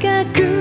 深く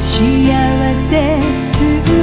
幸せすぐ